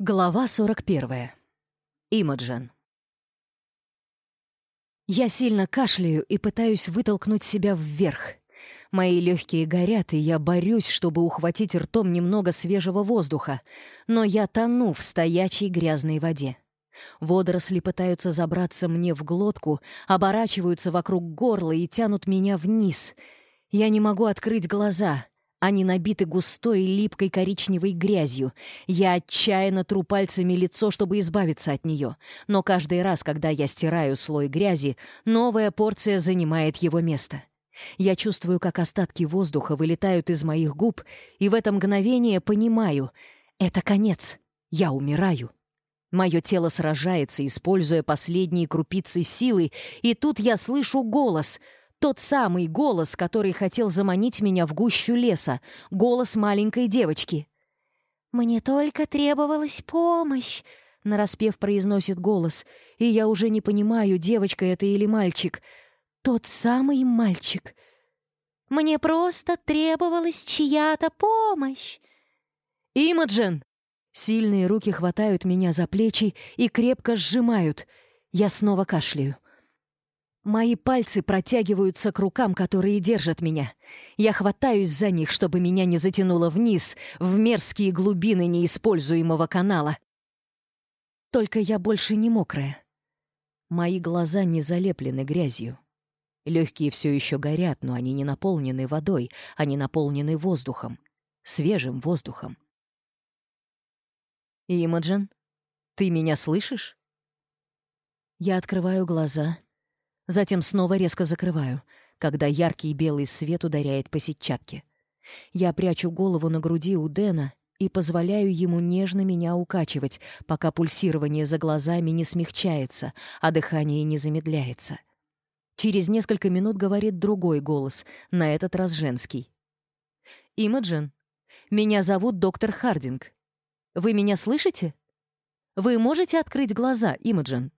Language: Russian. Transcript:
Глава 41. Имаджен. Я сильно кашляю и пытаюсь вытолкнуть себя вверх. Мои легкие горят, и я борюсь, чтобы ухватить ртом немного свежего воздуха, но я тону в стоячей грязной воде. Водоросли пытаются забраться мне в глотку, оборачиваются вокруг горла и тянут меня вниз. Я не могу открыть глаза — они набиты густой, липкой коричневой грязью. Я отчаянно тру пальцами лицо, чтобы избавиться от нее. Но каждый раз, когда я стираю слой грязи, новая порция занимает его место. Я чувствую, как остатки воздуха вылетают из моих губ, и в это мгновение понимаю — это конец. Я умираю. Мое тело сражается, используя последние крупицы силы, и тут я слышу голос — тот самый голос, который хотел заманить меня в гущу леса. Голос маленькой девочки. «Мне только требовалась помощь», — нараспев произносит голос. И я уже не понимаю, девочка это или мальчик. Тот самый мальчик. «Мне просто требовалась чья-то помощь». «Имаджин!» Сильные руки хватают меня за плечи и крепко сжимают. Я снова кашляю. Мои пальцы протягиваются к рукам, которые держат меня. Я хватаюсь за них, чтобы меня не затянуло вниз, в мерзкие глубины неиспользуемого канала. Только я больше не мокрая. Мои глаза не залеплены грязью. Легкие все еще горят, но они не наполнены водой, они наполнены воздухом, свежим воздухом. «Имаджин, ты меня слышишь?» Я открываю глаза, Затем снова резко закрываю, когда яркий белый свет ударяет по сетчатке. Я прячу голову на груди у Дэна и позволяю ему нежно меня укачивать, пока пульсирование за глазами не смягчается, а дыхание не замедляется. Через несколько минут говорит другой голос, на этот раз женский. «Имаджин, меня зовут доктор Хардинг. Вы меня слышите? Вы можете открыть глаза, Имаджин?»